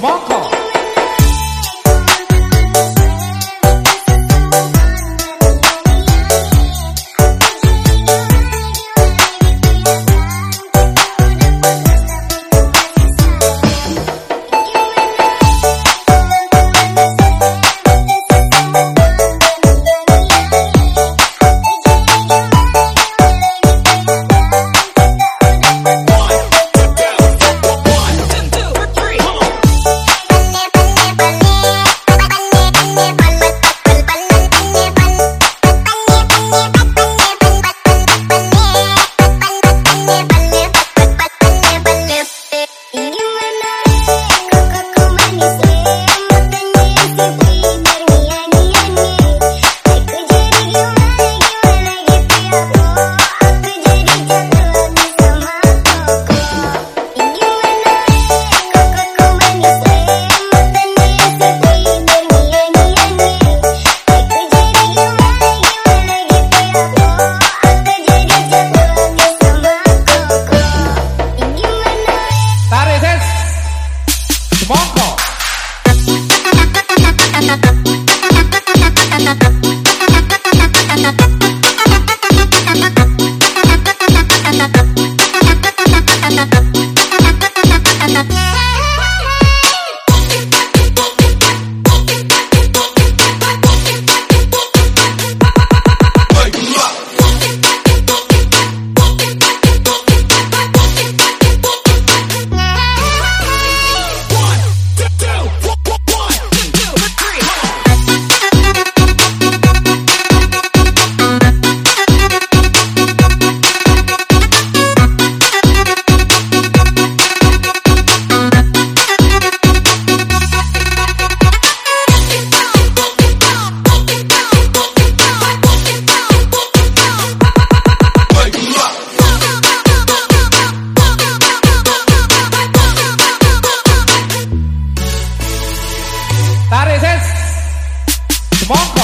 Semongko. Thank you. Come on.